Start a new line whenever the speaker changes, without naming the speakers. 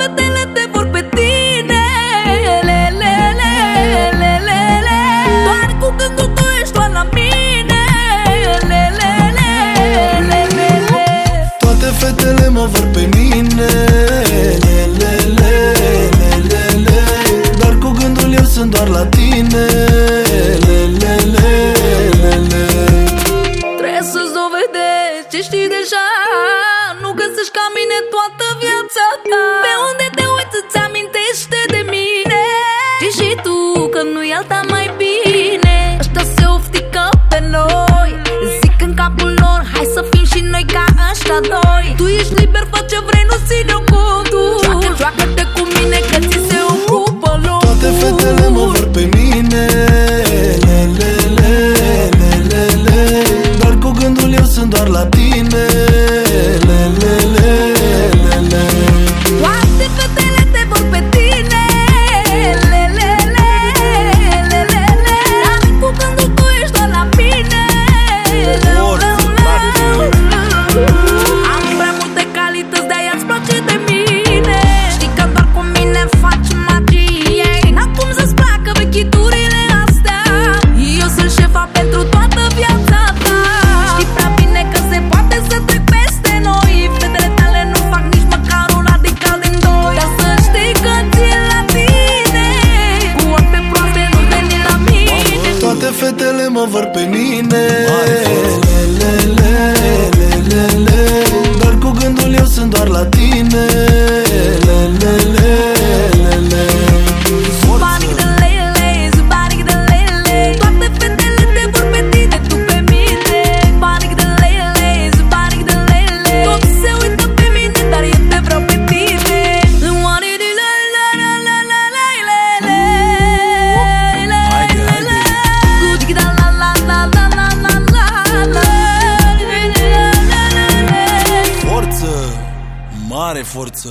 fetele te vor pe tine le, le, le, le, le, le. Doar cu gândul tu ești doar la mine le, le, le, le, le, le.
Toate fetele mă vor pe mine le, le, le, le, le, le. Dar cu gândul eu sunt doar la tine le, le, le, le, le.
Trebuie să-ți dovedești ce știi deja Nu găsești ca mine toată viața ta. Pe unde te uiți îți amintește de mine? Știi și tu că nu-i alta mai bine. Ăștia se oftică pe noi. Zic în capul lor hai să fim și noi ca ăștia doi. Tu ești liber, fă ce vrei, nu ține contul Joacă, joacă-te cu mine că ți se ocupă lor
Toate fetele mă vor pe mine. Le, le, le, le, le, le. Dar cu gândul eu sunt doar la tine
fetele
mă vor pe mine. Le, le, le, le, le, le. Dar cu gândul eu sunt doar la tine mare forță